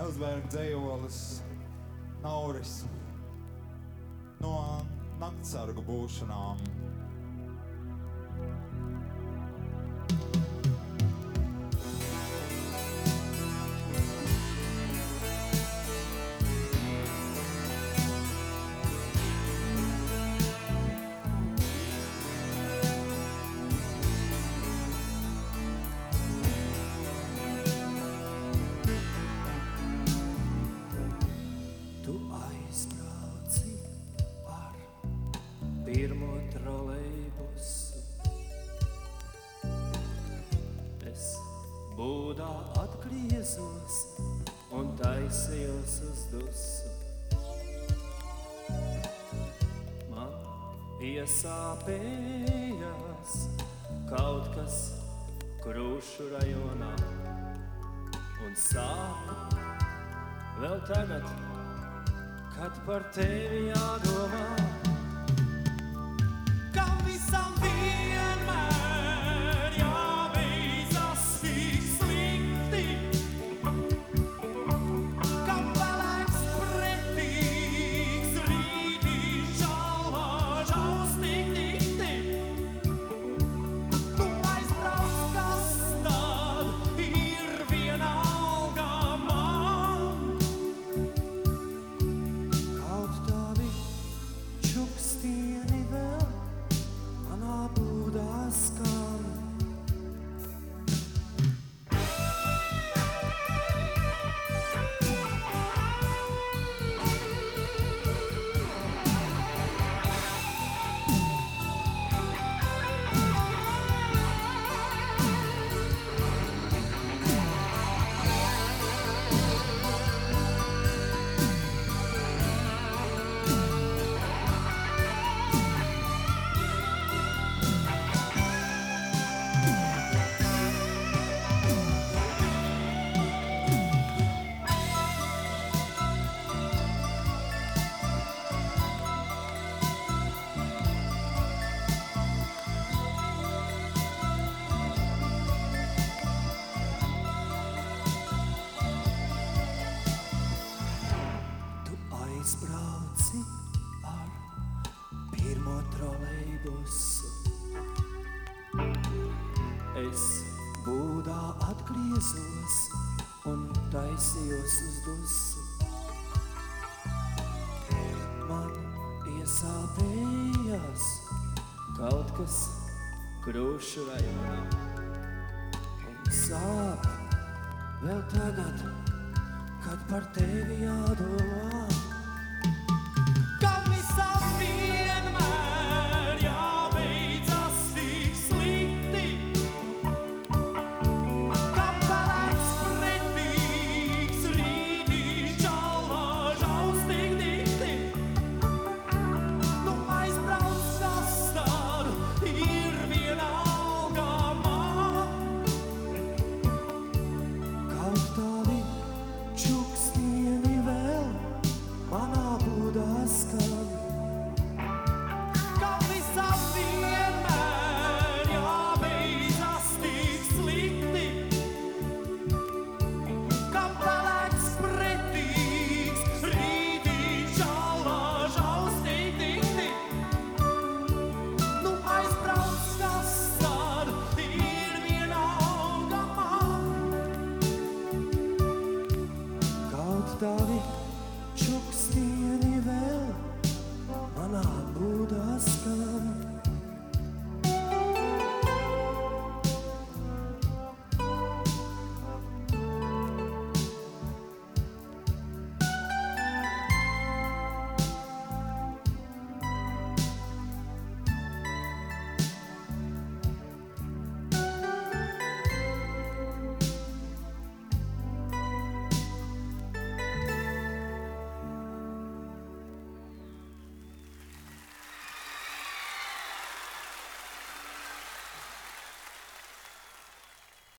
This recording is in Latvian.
Elzbērga dzējolis Nauris no naktsargu būšanām. Pirmo trolejbusu. Es būdā atgriezos un taisījos uz dusu. Man iesāpējās kaut kas krūšu rajonā un sāp vēl tagad kad par tevi jādomā. já me. Es būdā atgriezos un taisījos uz dusu. Man iesāpējās kaut kas krūšu rajonā. Un sāp vēl tagad, kad par tevi jādomā.